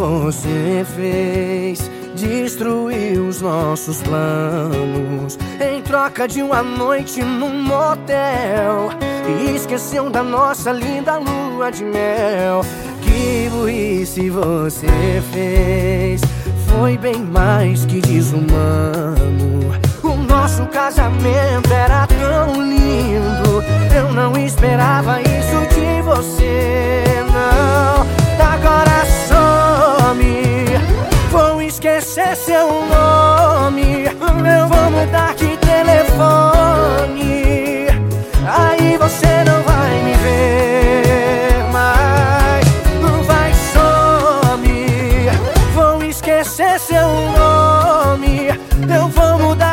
você fez. Destruiu os nossos planos. Em troca de uma noite num motel. E esqueceu da nossa linda lua de mel. Que burrice você fez, foi bem mais que desumano. O nosso casamento era tão lindo, eu não esperava isso de você, esquecer seu nome, eu vou mudar de telefone. Aí você não vai me ver mais, vai some, vou esquecer seu nome, eu vou mudar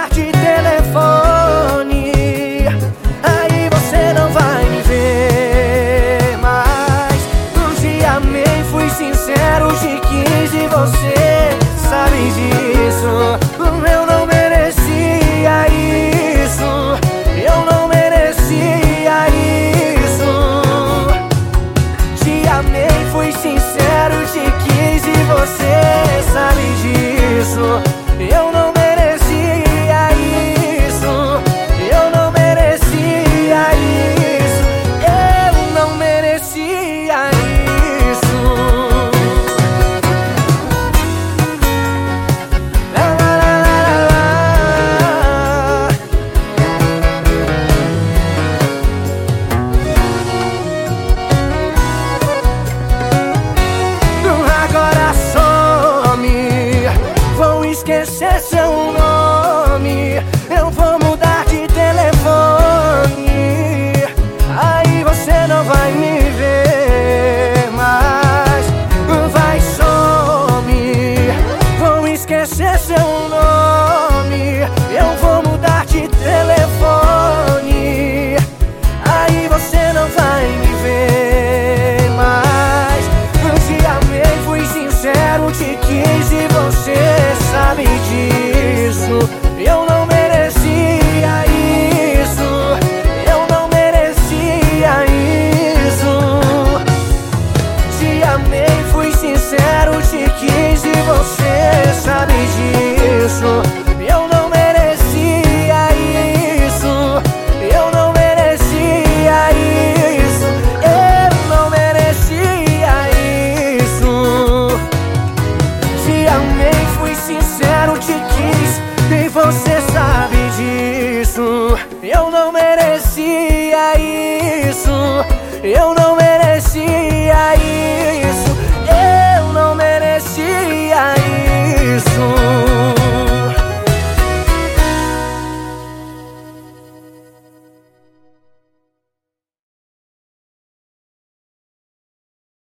esquecer seu nome. Eu vou mudar de telefone. Aí você não vai me ver mais. Vai some, vou esquecer seu disso. Eu não merecia isso. Eu não merecia isso. Eu não merecia isso. Te amei, fui sincero, te quis e você sabe disso. Eu não merecia isso. Eu não